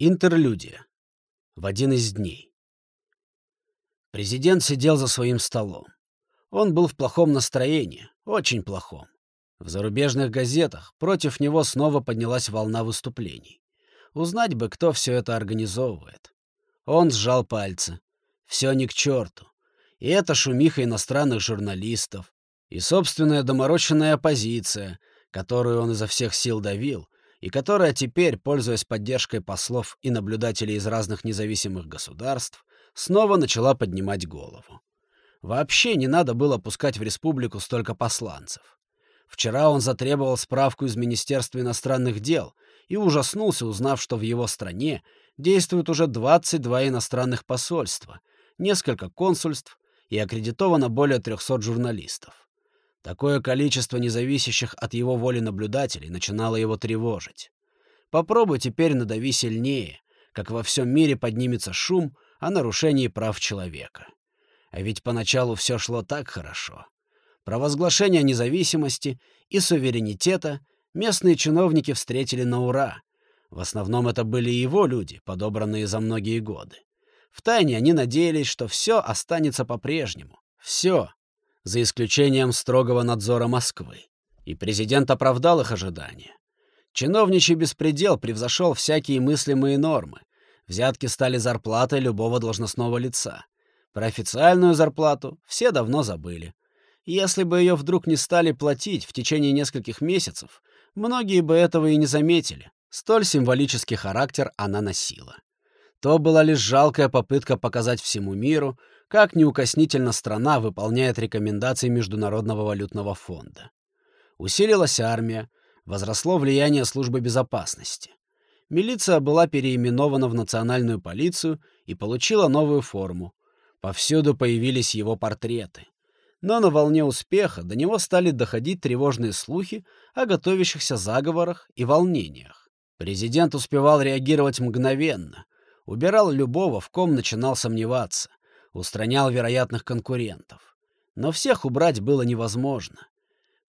Интерлюдия. В один из дней. Президент сидел за своим столом. Он был в плохом настроении, очень плохом. В зарубежных газетах против него снова поднялась волна выступлений. Узнать бы, кто все это организовывает. Он сжал пальцы. Все ни к черту. И это шумиха иностранных журналистов, и собственная доморощенная оппозиция, которую он изо всех сил давил, и которая теперь, пользуясь поддержкой послов и наблюдателей из разных независимых государств, снова начала поднимать голову. Вообще не надо было пускать в республику столько посланцев. Вчера он затребовал справку из Министерства иностранных дел и ужаснулся, узнав, что в его стране действует уже 22 иностранных посольства, несколько консульств и аккредитовано более 300 журналистов. Такое количество независящих от его воли наблюдателей начинало его тревожить. Попробуй теперь надави сильнее, как во всем мире поднимется шум о нарушении прав человека. А ведь поначалу все шло так хорошо. Провозглашение независимости и суверенитета местные чиновники встретили на ура. В основном это были его люди, подобранные за многие годы. Втайне они надеялись, что все останется по-прежнему. Все, за исключением строгого надзора Москвы. И президент оправдал их ожидания. Чиновничий беспредел превзошел всякие мыслимые нормы. Взятки стали зарплатой любого должностного лица. Про официальную зарплату все давно забыли. Если бы ее вдруг не стали платить в течение нескольких месяцев, многие бы этого и не заметили. Столь символический характер она носила. То была лишь жалкая попытка показать всему миру, как неукоснительно страна выполняет рекомендации Международного валютного фонда. Усилилась армия, возросло влияние службы безопасности. Милиция была переименована в национальную полицию и получила новую форму. Повсюду появились его портреты. Но на волне успеха до него стали доходить тревожные слухи о готовящихся заговорах и волнениях. Президент успевал реагировать мгновенно, убирал любого, в ком начинал сомневаться, устранял вероятных конкурентов. Но всех убрать было невозможно.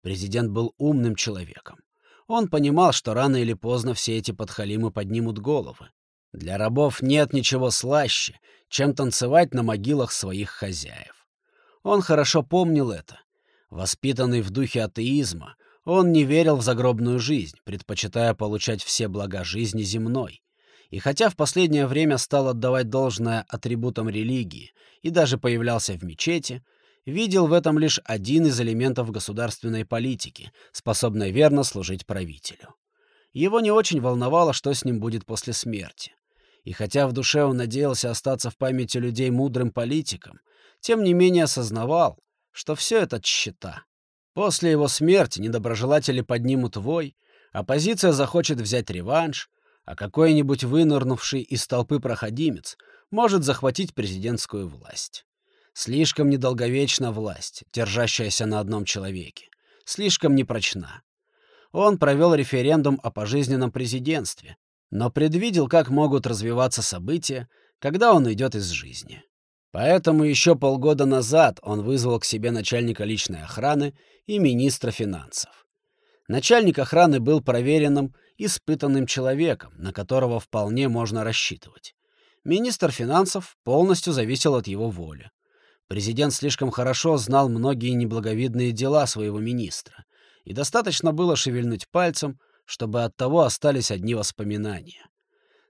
Президент был умным человеком. Он понимал, что рано или поздно все эти подхалимы поднимут головы. Для рабов нет ничего слаще, чем танцевать на могилах своих хозяев. Он хорошо помнил это. Воспитанный в духе атеизма, он не верил в загробную жизнь, предпочитая получать все блага жизни земной. И хотя в последнее время стал отдавать должное атрибутам религии и даже появлялся в мечети, видел в этом лишь один из элементов государственной политики, способной верно служить правителю. Его не очень волновало, что с ним будет после смерти. И хотя в душе он надеялся остаться в памяти людей мудрым политиком, тем не менее осознавал, что все это тщета. После его смерти недоброжелатели поднимут вой, оппозиция захочет взять реванш, а какой-нибудь вынырнувший из толпы проходимец может захватить президентскую власть. Слишком недолговечна власть, держащаяся на одном человеке. Слишком непрочна. Он провел референдум о пожизненном президентстве, но предвидел, как могут развиваться события, когда он уйдет из жизни. Поэтому еще полгода назад он вызвал к себе начальника личной охраны и министра финансов. Начальник охраны был проверенным испытанным человеком, на которого вполне можно рассчитывать. Министр финансов полностью зависел от его воли. Президент слишком хорошо знал многие неблаговидные дела своего министра, и достаточно было шевельнуть пальцем, чтобы от того остались одни воспоминания.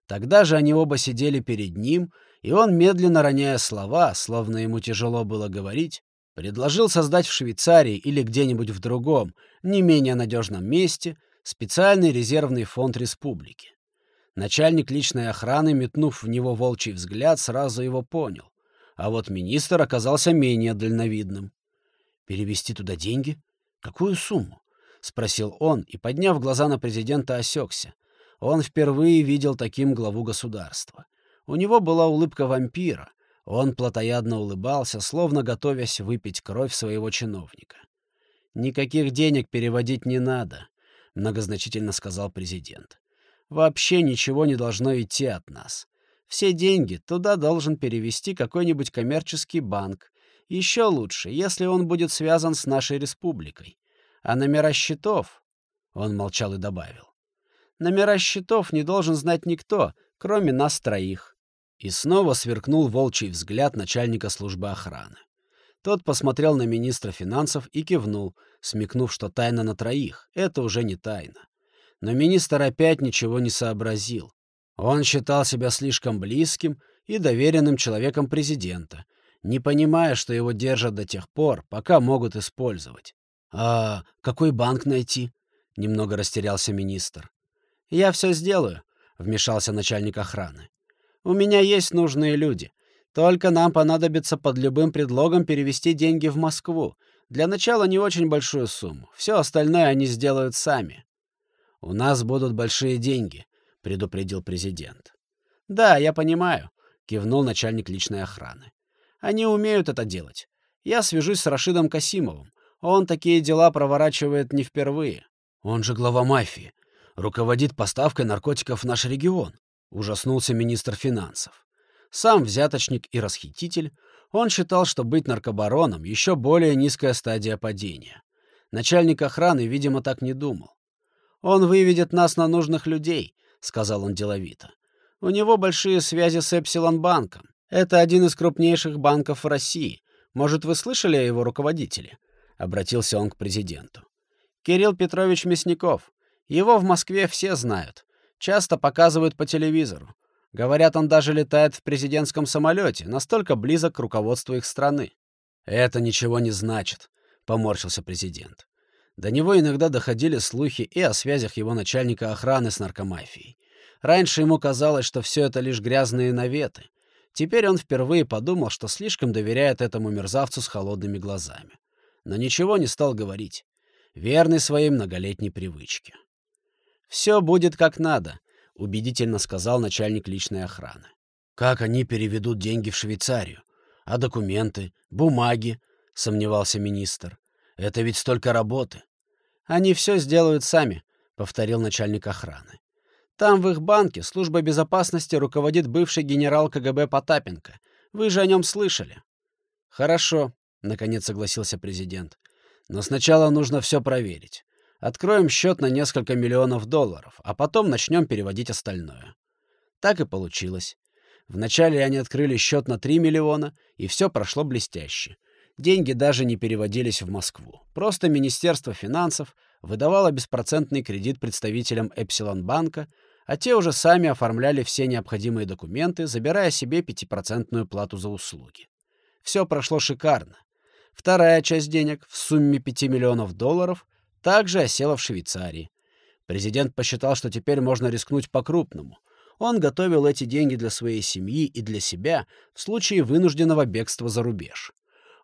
Тогда же они оба сидели перед ним, и он, медленно роняя слова, словно ему тяжело было говорить, предложил создать в Швейцарии или где-нибудь в другом, не менее надежном месте, специальный резервный фонд республики. Начальник личной охраны, метнув в него волчий взгляд, сразу его понял. А вот министр оказался менее дальновидным. «Перевести туда деньги? Какую сумму?» — спросил он и, подняв глаза на президента, осекся. Он впервые видел таким главу государства. У него была улыбка вампира. Он плотоядно улыбался, словно готовясь выпить кровь своего чиновника. «Никаких денег переводить не надо многозначительно сказал президент. Вообще ничего не должно идти от нас. Все деньги туда должен перевести какой-нибудь коммерческий банк. Еще лучше, если он будет связан с нашей республикой. А номера счетов... Он молчал и добавил. Номера счетов не должен знать никто, Кроме нас троих. И снова сверкнул волчий взгляд начальника службы охраны. Тот посмотрел на министра финансов и кивнул, смекнув, что тайна на троих — это уже не тайна. Но министр опять ничего не сообразил. Он считал себя слишком близким и доверенным человеком президента, не понимая, что его держат до тех пор, пока могут использовать. «А какой банк найти?» — немного растерялся министр. «Я все сделаю», — вмешался начальник охраны. «У меня есть нужные люди. Только нам понадобится под любым предлогом перевести деньги в Москву. Для начала не очень большую сумму. Все остальное они сделают сами». «У нас будут большие деньги», — предупредил президент. «Да, я понимаю», — кивнул начальник личной охраны. «Они умеют это делать. Я свяжусь с Рашидом Касимовым. Он такие дела проворачивает не впервые. Он же глава мафии. Руководит поставкой наркотиков в наш регион», — ужаснулся министр финансов. Сам взяточник и расхититель, он считал, что быть наркобароном — еще более низкая стадия падения. Начальник охраны, видимо, так не думал. «Он выведет нас на нужных людей», — сказал он деловито. «У него большие связи с Эпсилон-банком. Это один из крупнейших банков в России. Может, вы слышали о его руководителе?» — обратился он к президенту. «Кирилл Петрович Мясников. Его в Москве все знают. Часто показывают по телевизору. Говорят, он даже летает в президентском самолете, настолько близок к руководству их страны. «Это ничего не значит», — поморщился президент. До него иногда доходили слухи и о связях его начальника охраны с наркомафией. Раньше ему казалось, что все это лишь грязные наветы. Теперь он впервые подумал, что слишком доверяет этому мерзавцу с холодными глазами. Но ничего не стал говорить. Верный своей многолетней привычке. «Все будет как надо», — убедительно сказал начальник личной охраны. «Как они переведут деньги в Швейцарию? А документы, бумаги?» — сомневался министр. «Это ведь столько работы». «Они все сделают сами», — повторил начальник охраны. «Там, в их банке, служба безопасности руководит бывший генерал КГБ Потапенко. Вы же о нем слышали». «Хорошо», — наконец согласился президент. «Но сначала нужно все проверить. Откроем счет на несколько миллионов долларов, а потом начнем переводить остальное. Так и получилось. Вначале они открыли счет на 3 миллиона, и все прошло блестяще. Деньги даже не переводились в Москву. Просто Министерство финансов выдавало беспроцентный кредит представителям Эпсилон банка, а те уже сами оформляли все необходимые документы, забирая себе пятипроцентную плату за услуги. Все прошло шикарно. Вторая часть денег в сумме 5 миллионов долларов также осела в Швейцарии. Президент посчитал, что теперь можно рискнуть по-крупному. Он готовил эти деньги для своей семьи и для себя в случае вынужденного бегства за рубеж.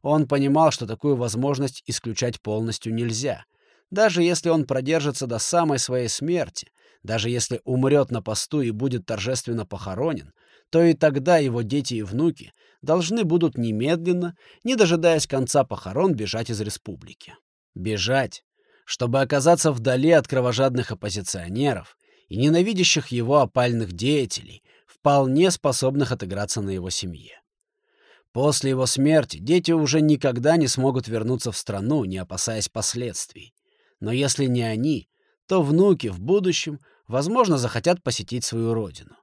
Он понимал, что такую возможность исключать полностью нельзя. Даже если он продержится до самой своей смерти, даже если умрет на посту и будет торжественно похоронен, то и тогда его дети и внуки должны будут немедленно, не дожидаясь конца похорон, бежать из республики. Бежать, чтобы оказаться вдали от кровожадных оппозиционеров и ненавидящих его опальных деятелей, вполне способных отыграться на его семье. После его смерти дети уже никогда не смогут вернуться в страну, не опасаясь последствий. Но если не они, то внуки в будущем, возможно, захотят посетить свою родину.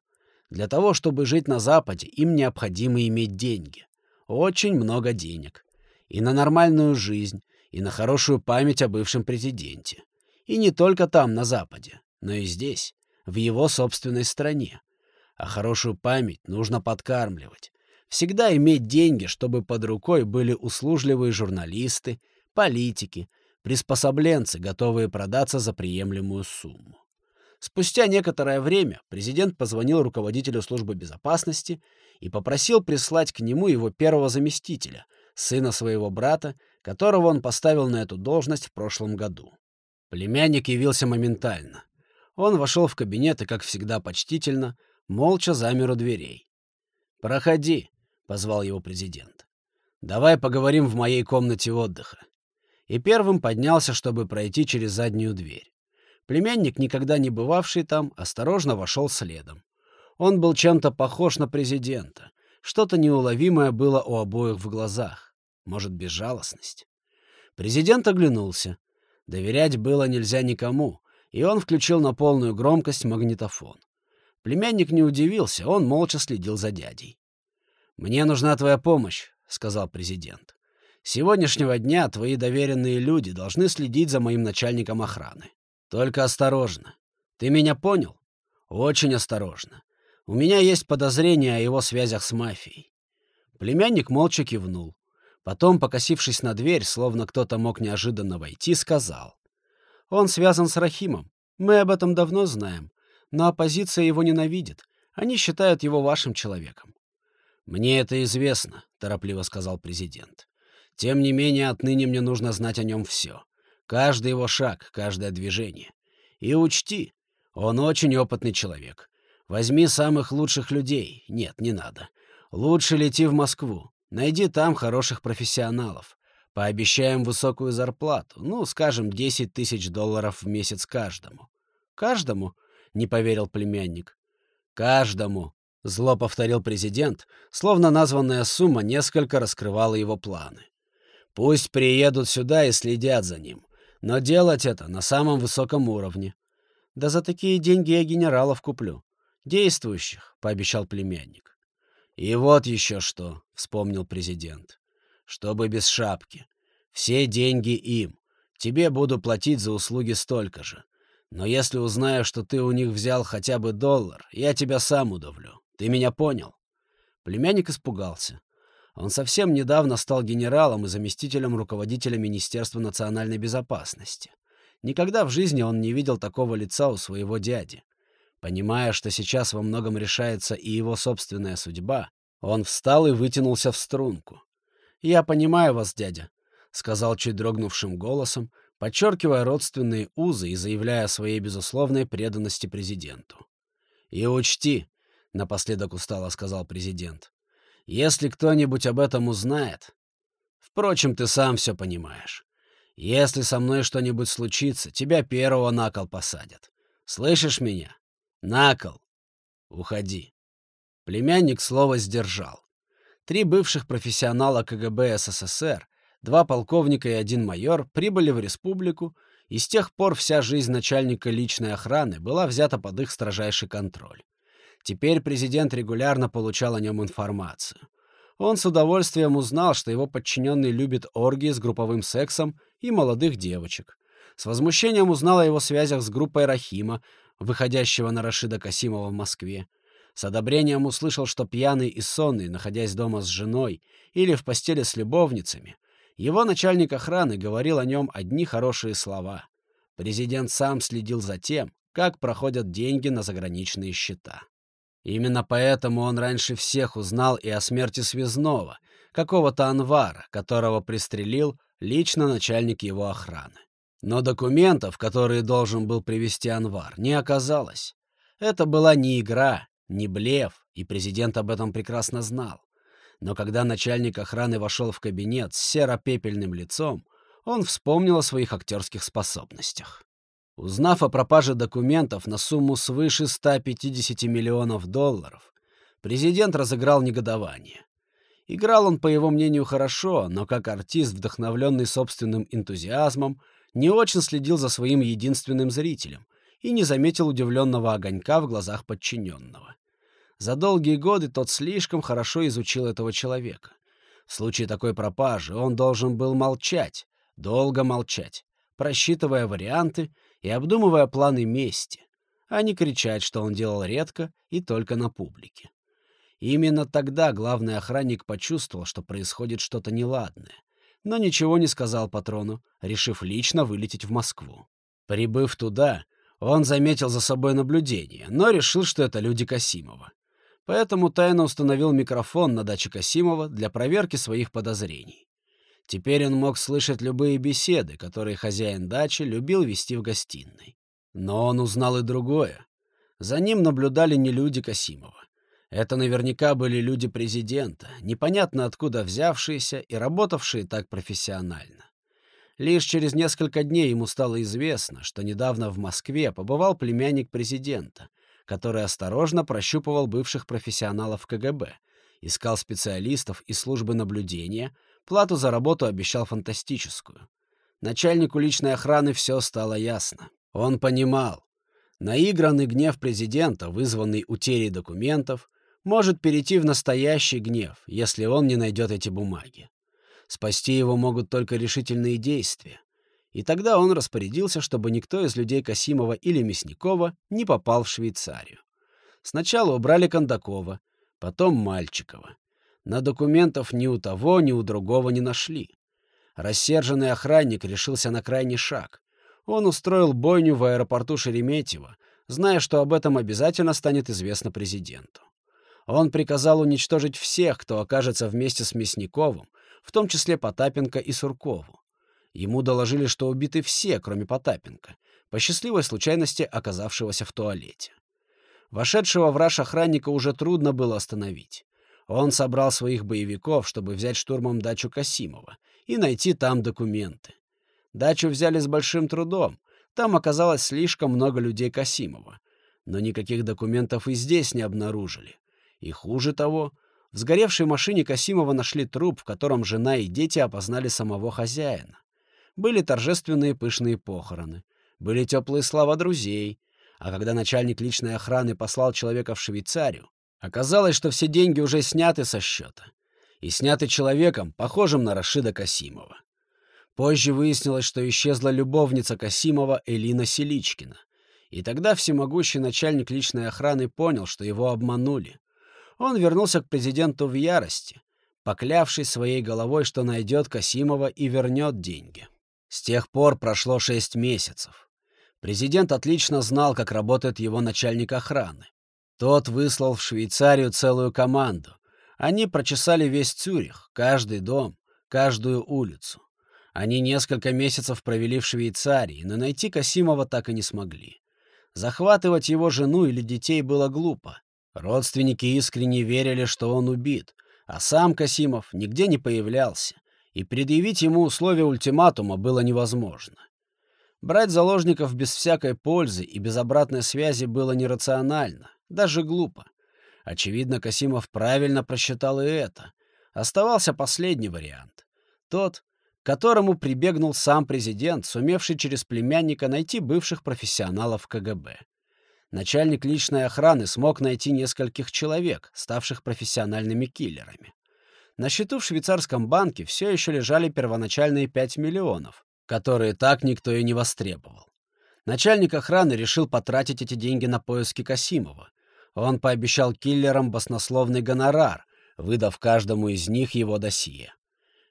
Для того, чтобы жить на Западе, им необходимо иметь деньги. Очень много денег. И на нормальную жизнь, и на хорошую память о бывшем президенте. И не только там, на Западе, но и здесь, в его собственной стране. А хорошую память нужно подкармливать. Всегда иметь деньги, чтобы под рукой были услужливые журналисты, политики, приспособленцы, готовые продаться за приемлемую сумму. Спустя некоторое время президент позвонил руководителю службы безопасности и попросил прислать к нему его первого заместителя, сына своего брата, которого он поставил на эту должность в прошлом году. Племянник явился моментально. Он вошел в кабинет и, как всегда почтительно, молча замер у дверей. «Проходи», — позвал его президент. «Давай поговорим в моей комнате отдыха». И первым поднялся, чтобы пройти через заднюю дверь. Племянник, никогда не бывавший там, осторожно вошел следом. Он был чем-то похож на президента. Что-то неуловимое было у обоих в глазах. Может, безжалостность? Президент оглянулся. Доверять было нельзя никому, и он включил на полную громкость магнитофон. Племянник не удивился, он молча следил за дядей. «Мне нужна твоя помощь», — сказал президент. «С сегодняшнего дня твои доверенные люди должны следить за моим начальником охраны. Только осторожно. Ты меня понял? Очень осторожно. У меня есть подозрения о его связях с мафией». Племянник молча кивнул. Потом, покосившись на дверь, словно кто-то мог неожиданно войти, сказал. «Он связан с Рахимом. Мы об этом давно знаем. Но оппозиция его ненавидит. Они считают его вашим человеком. «Мне это известно», — торопливо сказал президент. «Тем не менее, отныне мне нужно знать о нем все. Каждый его шаг, каждое движение. И учти, он очень опытный человек. Возьми самых лучших людей. Нет, не надо. Лучше лети в Москву. Найди там хороших профессионалов. Пообещаем высокую зарплату. Ну, скажем, 10 тысяч долларов в месяц каждому. Каждому? — не поверил племянник. Каждому, — зло повторил президент, словно названная сумма несколько раскрывала его планы. «Пусть приедут сюда и следят за ним, но делать это на самом высоком уровне. Да за такие деньги я генералов куплю. Действующих», — пообещал племянник. «И вот еще что», — вспомнил президент. «Чтобы без шапки. Все деньги им. Тебе буду платить за услуги столько же. Но если узнаю, что ты у них взял хотя бы доллар, я тебя сам удавлю. Ты меня понял?» Племянник испугался. Он совсем недавно стал генералом и заместителем руководителя Министерства национальной безопасности. Никогда в жизни он не видел такого лица у своего дяди. Понимая, что сейчас во многом решается и его собственная судьба, он встал и вытянулся в струнку. «Я понимаю вас, дядя», — сказал чуть дрогнувшим голосом, подчеркивая родственные узы и заявляя о своей безусловной преданности президенту. «И учти, — напоследок устало сказал президент. «Если кто-нибудь об этом узнает... Впрочем, ты сам все понимаешь. Если со мной что-нибудь случится, тебя первого на кол посадят. Слышишь меня? На кол. Уходи». Племянник слово сдержал. Три бывших профессионала КГБ СССР, два полковника и один майор прибыли в республику, и с тех пор вся жизнь начальника личной охраны была взята под их строжайший контроль. Теперь президент регулярно получал о нем информацию. Он с удовольствием узнал, что его подчиненный любит оргии с групповым сексом и молодых девочек. С возмущением узнал о его связях с группой Рахима, выходящего на Рашида Касимова в Москве. С одобрением услышал, что пьяный и сонный, находясь дома с женой или в постели с любовницами, его начальник охраны говорил о нем одни хорошие слова. Президент сам следил за тем, как проходят деньги на заграничные счета. Именно поэтому он раньше всех узнал и о смерти Связного, какого-то Анвара, которого пристрелил лично начальник его охраны. Но документов, которые должен был привести Анвар, не оказалось. Это была не игра, не блеф, и президент об этом прекрасно знал. Но когда начальник охраны вошел в кабинет с серо-пепельным лицом, он вспомнил о своих актерских способностях. Узнав о пропаже документов на сумму свыше 150 миллионов долларов, президент разыграл негодование. Играл он, по его мнению, хорошо, но как артист, вдохновленный собственным энтузиазмом, не очень следил за своим единственным зрителем и не заметил удивленного огонька в глазах подчиненного. За долгие годы тот слишком хорошо изучил этого человека. В случае такой пропажи он должен был молчать, долго молчать, просчитывая варианты и обдумывая планы мести, а не кричать, что он делал редко и только на публике. Именно тогда главный охранник почувствовал, что происходит что-то неладное, но ничего не сказал патрону, решив лично вылететь в Москву. Прибыв туда, он заметил за собой наблюдение, но решил, что это люди Касимова. Поэтому тайно установил микрофон на даче Касимова для проверки своих подозрений. Теперь он мог слышать любые беседы, которые хозяин дачи любил вести в гостиной. Но он узнал и другое. За ним наблюдали не люди Касимова. Это наверняка были люди президента, непонятно откуда взявшиеся и работавшие так профессионально. Лишь через несколько дней ему стало известно, что недавно в Москве побывал племянник президента, который осторожно прощупывал бывших профессионалов КГБ, искал специалистов из службы наблюдения, Плату за работу обещал фантастическую. Начальнику личной охраны все стало ясно. Он понимал. Наигранный гнев президента, вызванный утерей документов, может перейти в настоящий гнев, если он не найдет эти бумаги. Спасти его могут только решительные действия. И тогда он распорядился, чтобы никто из людей Касимова или Мясникова не попал в Швейцарию. Сначала убрали Кондакова, потом Мальчикова. На документов ни у того, ни у другого не нашли. Рассерженный охранник решился на крайний шаг. Он устроил бойню в аэропорту Шереметьево, зная, что об этом обязательно станет известно президенту. Он приказал уничтожить всех, кто окажется вместе с Мясниковым, в том числе Потапенко и Суркову. Ему доложили, что убиты все, кроме Потапенко, по счастливой случайности оказавшегося в туалете. Вошедшего в раж охранника уже трудно было остановить. Он собрал своих боевиков, чтобы взять штурмом дачу Касимова и найти там документы. Дачу взяли с большим трудом. Там оказалось слишком много людей Касимова. Но никаких документов и здесь не обнаружили. И хуже того, в сгоревшей машине Касимова нашли труп, в котором жена и дети опознали самого хозяина. Были торжественные пышные похороны, были теплые слова друзей, а когда начальник личной охраны послал человека в Швейцарию, оказалось, что все деньги уже сняты со счета. И сняты человеком, похожим на Рашида Касимова. Позже выяснилось, что исчезла любовница Касимова Элина Селичкина. И тогда всемогущий начальник личной охраны понял, что его обманули. Он вернулся к президенту в ярости, поклявшись своей головой, что найдет Касимова и вернет деньги. С тех пор прошло шесть месяцев. Президент отлично знал, как работает его начальник охраны. Тот выслал в Швейцарию целую команду. Они прочесали весь Цюрих, каждый дом, каждую улицу. Они несколько месяцев провели в Швейцарии, но найти Касимова так и не смогли. Захватывать его жену или детей было глупо. Родственники искренне верили, что он убит, а сам Касимов нигде не появлялся, и предъявить ему условия ультиматума было невозможно. Брать заложников без всякой пользы и без обратной связи было нерационально, даже глупо. Очевидно, Касимов правильно просчитал и это. Оставался последний вариант. Тот, к которому прибегнул сам президент, сумевший через племянника найти бывших профессионалов КГБ. Начальник личной охраны смог найти нескольких человек, ставших профессиональными киллерами. На счету в швейцарском банке все еще лежали первоначальные 5 миллионов, которые так никто и не востребовал. Начальник охраны решил потратить эти деньги на поиски Касимова. Он пообещал киллерам баснословный гонорар, выдав каждому из них его досье.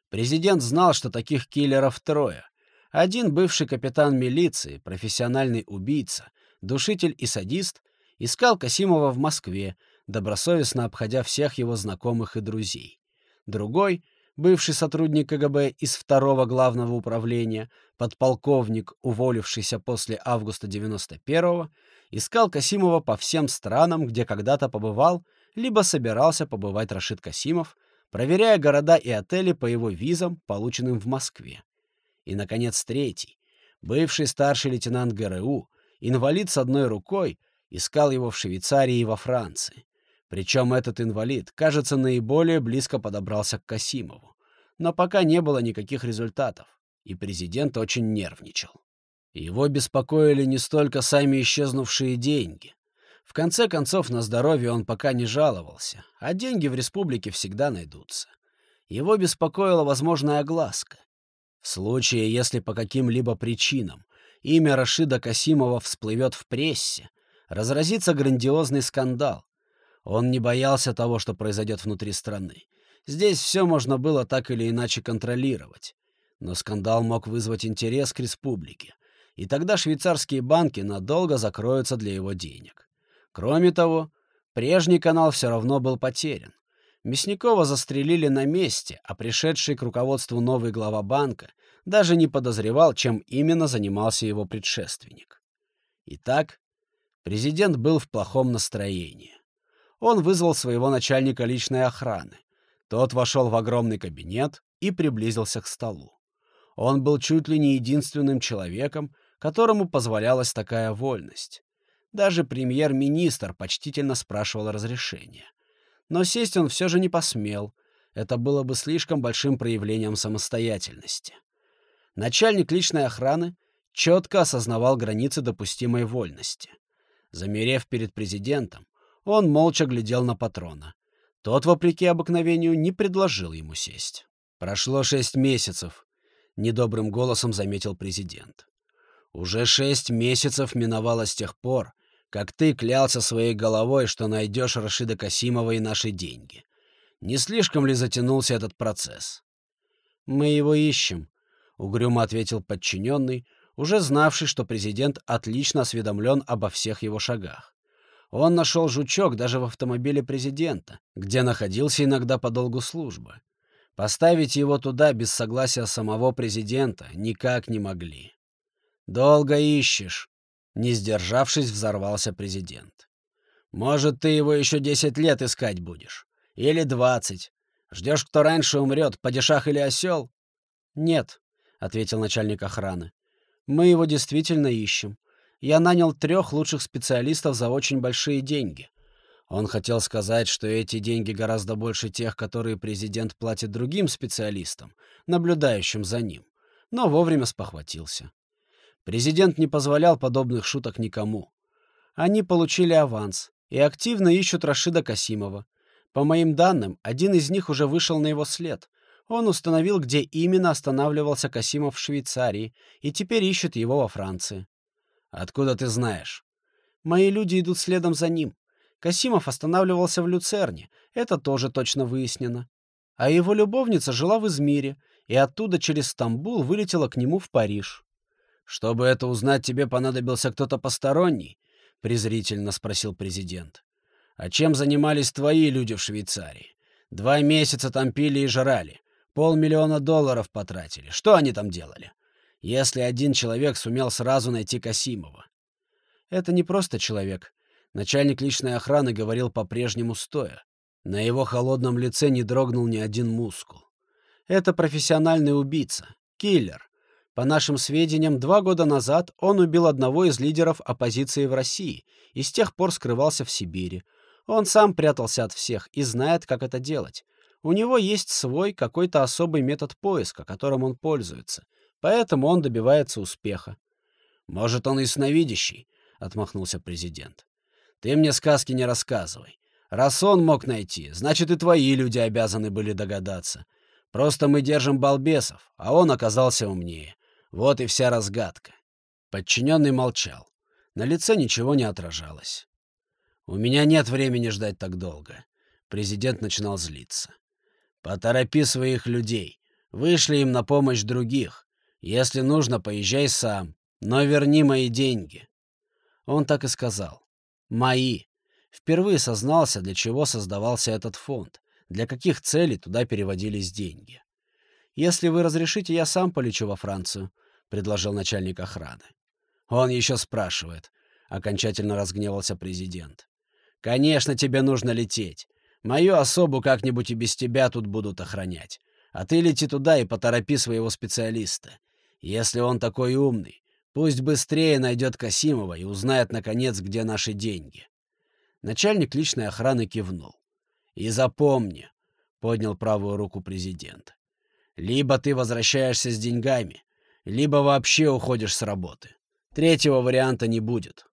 Президент знал, что таких киллеров трое. Один бывший капитан милиции, профессиональный убийца, душитель и садист, искал Касимова в Москве, добросовестно обходя всех его знакомых и друзей. Другой бывший сотрудник КГБ из второго главного управления, подполковник, уволившийся после августа 91-го, искал Касимова по всем странам, где когда-то побывал, либо собирался побывать Рашид Касимов, проверяя города и отели по его визам, полученным в Москве. И, наконец, третий, бывший старший лейтенант ГРУ, инвалид с одной рукой, искал его в Швейцарии и во Франции. Причем этот инвалид, кажется, наиболее близко подобрался к Касимову. Но пока не было никаких результатов, и президент очень нервничал. Его беспокоили не столько сами исчезнувшие деньги. В конце концов, на здоровье он пока не жаловался, а деньги в республике всегда найдутся. Его беспокоила возможная огласка. В случае, если по каким-либо причинам имя Рашида Касимова всплывет в прессе, разразится грандиозный скандал, он не боялся того, что произойдет внутри страны. Здесь все можно было так или иначе контролировать. Но скандал мог вызвать интерес к республике, и тогда швейцарские банки надолго закроются для его денег. Кроме того, прежний канал все равно был потерян. Мясникова застрелили на месте, а пришедший к руководству новый глава банка даже не подозревал, чем именно занимался его предшественник. Итак, президент был в плохом настроении он вызвал своего начальника личной охраны. Тот вошел в огромный кабинет и приблизился к столу. Он был чуть ли не единственным человеком, которому позволялась такая вольность. Даже премьер-министр почтительно спрашивал разрешения. Но сесть он все же не посмел. Это было бы слишком большим проявлением самостоятельности. Начальник личной охраны четко осознавал границы допустимой вольности. Замерев перед президентом, он молча глядел на патрона. Тот, вопреки обыкновению, не предложил ему сесть. «Прошло шесть месяцев», — недобрым голосом заметил президент. «Уже шесть месяцев миновало с тех пор, как ты клялся своей головой, что найдешь Рашида Касимова и наши деньги. Не слишком ли затянулся этот процесс?» «Мы его ищем», — угрюмо ответил подчиненный, уже знавший, что президент отлично осведомлен обо всех его шагах. Он нашел жучок даже в автомобиле президента, где находился иногда по долгу службы. Поставить его туда без согласия самого президента никак не могли. «Долго ищешь», — не сдержавшись, взорвался президент. «Может, ты его еще десять лет искать будешь? Или двадцать? Ждешь, кто раньше умрет, падишах или осел?» «Нет», — ответил начальник охраны. «Мы его действительно ищем я нанял трех лучших специалистов за очень большие деньги. Он хотел сказать, что эти деньги гораздо больше тех, которые президент платит другим специалистам, наблюдающим за ним, но вовремя спохватился. Президент не позволял подобных шуток никому. Они получили аванс и активно ищут Рашида Касимова. По моим данным, один из них уже вышел на его след. Он установил, где именно останавливался Касимов в Швейцарии, и теперь ищет его во Франции. Откуда ты знаешь? Мои люди идут следом за ним. Касимов останавливался в Люцерне, это тоже точно выяснено. А его любовница жила в Измире, и оттуда через Стамбул вылетела к нему в Париж. «Чтобы это узнать, тебе понадобился кто-то посторонний?» — презрительно спросил президент. «А чем занимались твои люди в Швейцарии? Два месяца там пили и жрали. Полмиллиона долларов потратили. Что они там делали? если один человек сумел сразу найти Касимова. Это не просто человек. Начальник личной охраны говорил по-прежнему стоя. На его холодном лице не дрогнул ни один мускул. Это профессиональный убийца, киллер. По нашим сведениям, два года назад он убил одного из лидеров оппозиции в России и с тех пор скрывался в Сибири. Он сам прятался от всех и знает, как это делать. У него есть свой какой-то особый метод поиска, которым он пользуется — Поэтому он добивается успеха. «Может, он и сновидящий», — отмахнулся президент. «Ты мне сказки не рассказывай. Раз он мог найти, значит, и твои люди обязаны были догадаться. Просто мы держим балбесов, а он оказался умнее. Вот и вся разгадка». Подчиненный молчал. На лице ничего не отражалось. «У меня нет времени ждать так долго». Президент начинал злиться. «Поторопи своих людей. Вышли им на помощь других. Если нужно, поезжай сам, но верни мои деньги. Он так и сказал. Мои. Впервые сознался, для чего создавался этот фонд, для каких целей туда переводились деньги. «Если вы разрешите, я сам полечу во Францию», — предложил начальник охраны. «Он еще спрашивает», — окончательно разгневался президент. «Конечно, тебе нужно лететь. Мою особу как-нибудь и без тебя тут будут охранять. А ты лети туда и поторопи своего специалиста. Если он такой умный, пусть быстрее найдет Касимова и узнает, наконец, где наши деньги. Начальник личной охраны кивнул. «И запомни», — поднял правую руку президент, — «либо ты возвращаешься с деньгами, либо вообще уходишь с работы. Третьего варианта не будет».